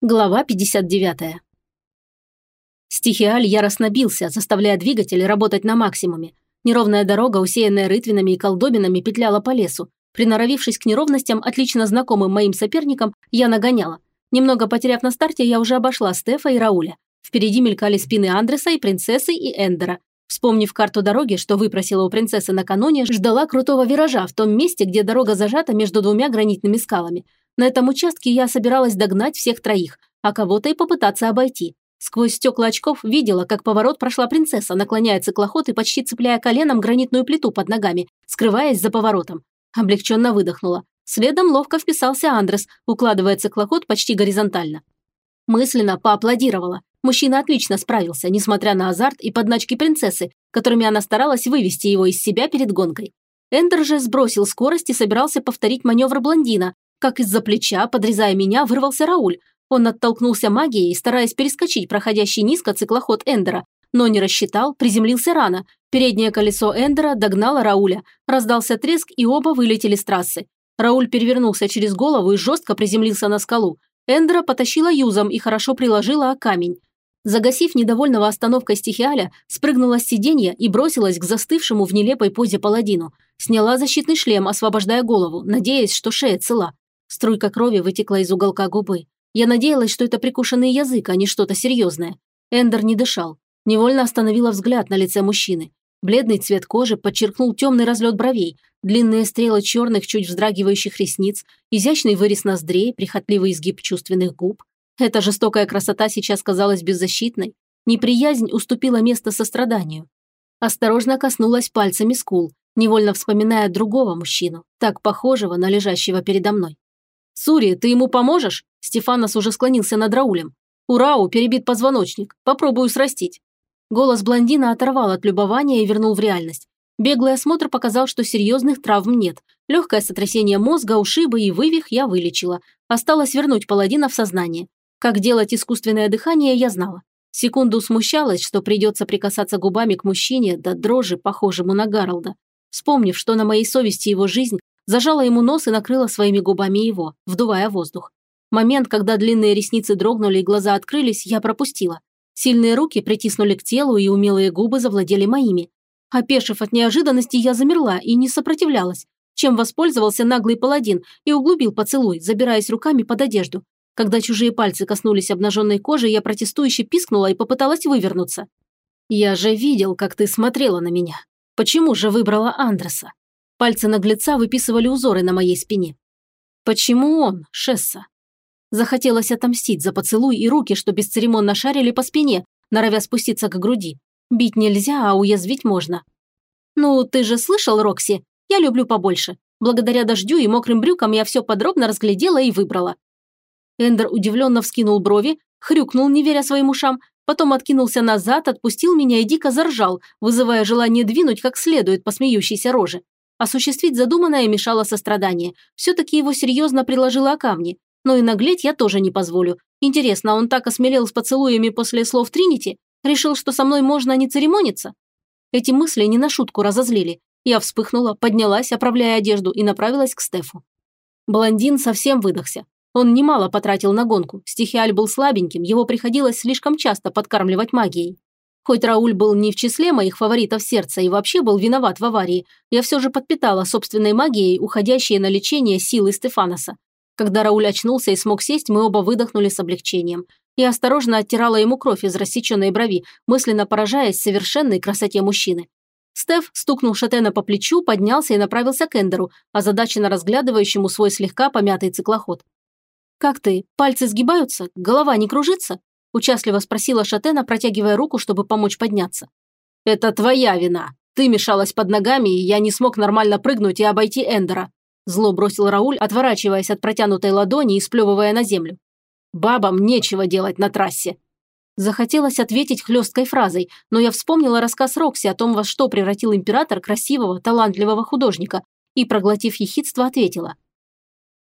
Глава 59. Стихиаль яростно бился, заставляя двигатель работать на максимуме. Неровная дорога, усеянная рытвинами и колдобинами, петляла по лесу. Приноровившись к неровностям, отлично знакомым моим соперникам, я нагоняла. Немного потеряв на старте, я уже обошла Стефа и Рауля. Впереди мелькали спины Андреса и принцессы и Эндера. Вспомнив карту дороги, что выпросила у принцессы накануне, ждала крутого виража в том месте, где дорога зажата между двумя гранитными скалами. На этом участке я собиралась догнать всех троих, а кого-то и попытаться обойти. Сквозь стекла очков видела, как поворот прошла принцесса, наклоняя циклоход и почти цепляя коленом гранитную плиту под ногами, скрываясь за поворотом. Облегченно выдохнула. Следом ловко вписался Андрес, укладывая циклоход почти горизонтально. Мысленно поаплодировала. Мужчина отлично справился, несмотря на азарт и подначки принцессы, которыми она старалась вывести его из себя перед гонкой. Эндер же сбросил скорость и собирался повторить маневр блондина, как из-за плеча, подрезая меня, вырвался Рауль. Он оттолкнулся магией, стараясь перескочить проходящий низко циклоход Эндера, но не рассчитал, приземлился рано. Переднее колесо Эндера догнало Рауля. Раздался треск, и оба вылетели с трассы. Рауль перевернулся через голову и жестко приземлился на скалу. Эндера потащила юзом и хорошо приложила о камень. Загасив недовольного остановкой стихиаля, спрыгнула с сиденья и бросилась к застывшему в нелепой позе паладину. Сняла защитный шлем, освобождая голову, надеясь, что шея цела. Струйка крови вытекла из уголка губы. Я надеялась, что это прикушенный язык, а не что-то серьезное. Эндер не дышал. Невольно остановила взгляд на лице мужчины. Бледный цвет кожи подчеркнул темный разлет бровей, длинные стрелы черных, чуть вздрагивающих ресниц, изящный вырез ноздрей, прихотливый изгиб чувственных губ. Эта жестокая красота сейчас казалась беззащитной. Неприязнь уступила место состраданию. Осторожно коснулась пальцами скул, невольно вспоминая другого мужчину, так похожего на лежащего передо мной. «Сури, ты ему поможешь?» Стефанос уже склонился над Раулем. «Урау, перебит позвоночник. Попробую срастить». Голос блондина оторвал от любования и вернул в реальность. Беглый осмотр показал, что серьезных травм нет. Легкое сотрясение мозга, ушибы и вывих я вылечила. Осталось вернуть паладина в сознание. Как делать искусственное дыхание, я знала. Секунду смущалась, что придется прикасаться губами к мужчине до дрожи, похожему на Гарлда. Вспомнив, что на моей совести его жизнь, зажала ему нос и накрыла своими губами его, вдувая воздух. Момент, когда длинные ресницы дрогнули и глаза открылись, я пропустила. Сильные руки притиснули к телу, и умелые губы завладели моими. Опешив от неожиданности, я замерла и не сопротивлялась, чем воспользовался наглый паладин и углубил поцелуй, забираясь руками под одежду. Когда чужие пальцы коснулись обнаженной кожи, я протестующе пискнула и попыталась вывернуться. «Я же видел, как ты смотрела на меня. Почему же выбрала Андреса?» Пальцы наглеца выписывали узоры на моей спине. Почему он, Шесса? Захотелось отомстить за поцелуй и руки, что бесцеремонно шарили по спине, норовя спуститься к груди. Бить нельзя, а уязвить можно. «Ну, ты же слышал, Рокси? Я люблю побольше. Благодаря дождю и мокрым брюкам я все подробно разглядела и выбрала». Эндер удивленно вскинул брови, хрюкнул, не веря своим ушам, потом откинулся назад, отпустил меня и дико заржал, вызывая желание двинуть как следует по смеющейся роже. Осуществить задуманное мешало сострадание. Все-таки его серьезно приложило о камни. Но и наглеть я тоже не позволю. Интересно, он так осмелел с поцелуями после слов Тринити? Решил, что со мной можно не церемониться? Эти мысли не на шутку разозлили. Я вспыхнула, поднялась, оправляя одежду, и направилась к Стефу. Блондин совсем выдохся. Он немало потратил на гонку. Стихиаль был слабеньким, его приходилось слишком часто подкармливать магией. Хоть Рауль был не в числе моих фаворитов сердца и вообще был виноват в аварии, я все же подпитала собственной магией уходящие на лечение силы Стефаноса. Когда Рауль очнулся и смог сесть, мы оба выдохнули с облегчением. Я осторожно оттирала ему кровь из рассеченной брови, мысленно поражаясь совершенной красоте мужчины. Стеф стукнул Шатена по плечу, поднялся и направился к Эндеру, озадаченно разглядывающему свой слегка помятый циклоход. «Как ты? Пальцы сгибаются? Голова не кружится?» – участливо спросила Шатена, протягивая руку, чтобы помочь подняться. «Это твоя вина. Ты мешалась под ногами, и я не смог нормально прыгнуть и обойти Эндера», – зло бросил Рауль, отворачиваясь от протянутой ладони и сплевывая на землю. «Бабам нечего делать на трассе». Захотелось ответить хлесткой фразой, но я вспомнила рассказ Рокси о том, во что превратил император красивого, талантливого художника, и, проглотив ехидство, ответила.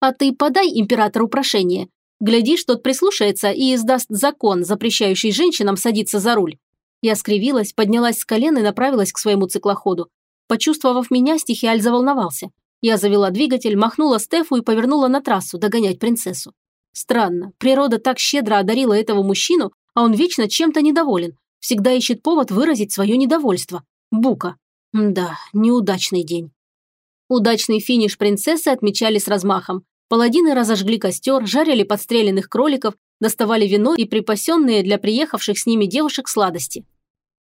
«А ты подай императору прошение. Глядишь, тот прислушается и издаст закон, запрещающий женщинам садиться за руль. Я скривилась, поднялась с колен и направилась к своему циклоходу. Почувствовав меня, стихиаль заволновался. Я завела двигатель, махнула Стефу и повернула на трассу догонять принцессу. Странно, природа так щедро одарила этого мужчину, а он вечно чем-то недоволен. Всегда ищет повод выразить свое недовольство. Бука. Да, неудачный день. Удачный финиш принцессы отмечали с размахом. Паладины разожгли костер, жарили подстреленных кроликов, доставали вино и припасенные для приехавших с ними девушек сладости.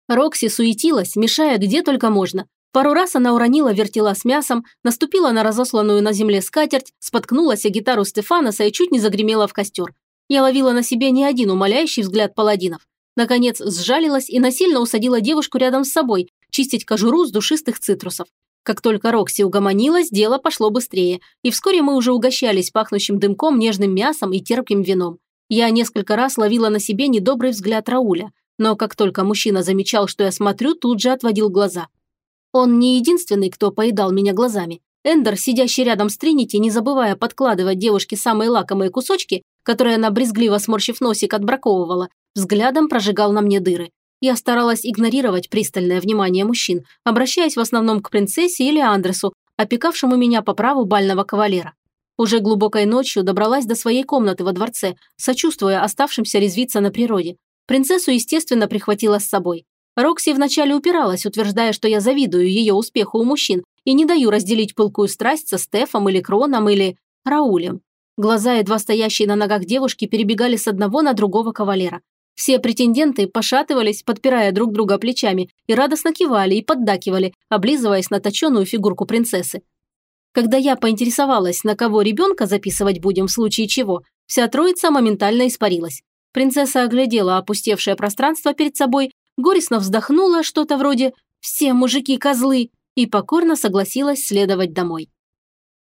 Рокси суетилась, мешая где только можно. Пару раз она уронила вертела с мясом, наступила на разосланную на земле скатерть, споткнулась о гитару Стефанаса и чуть не загремела в костер. Я ловила на себе не один умоляющий взгляд паладинов. Наконец сжалилась и насильно усадила девушку рядом с собой, чистить кожуру с душистых цитрусов. Как только Рокси угомонилась, дело пошло быстрее, и вскоре мы уже угощались пахнущим дымком, нежным мясом и терпким вином. Я несколько раз ловила на себе недобрый взгляд Рауля, но как только мужчина замечал, что я смотрю, тут же отводил глаза. Он не единственный, кто поедал меня глазами. Эндер, сидящий рядом с Тринити, не забывая подкладывать девушке самые лакомые кусочки, которые она брезгливо сморщив носик отбраковывала, взглядом прожигал на мне дыры. Я старалась игнорировать пристальное внимание мужчин, обращаясь в основном к принцессе или Андресу, опекавшему меня по праву бального кавалера. Уже глубокой ночью добралась до своей комнаты во дворце, сочувствуя оставшимся резвиться на природе. Принцессу, естественно, прихватила с собой. Рокси вначале упиралась, утверждая, что я завидую ее успеху у мужчин и не даю разделить пылкую страсть со Стефом или Кроном или Раулем. Глаза, едва стоящие на ногах девушки, перебегали с одного на другого кавалера. Все претенденты пошатывались, подпирая друг друга плечами, и радостно кивали и поддакивали, облизываясь на точеную фигурку принцессы. Когда я поинтересовалась, на кого ребенка записывать будем в случае чего, вся троица моментально испарилась. Принцесса оглядела опустевшее пространство перед собой, горестно вздохнула что-то вроде «все мужики козлы» и покорно согласилась следовать домой.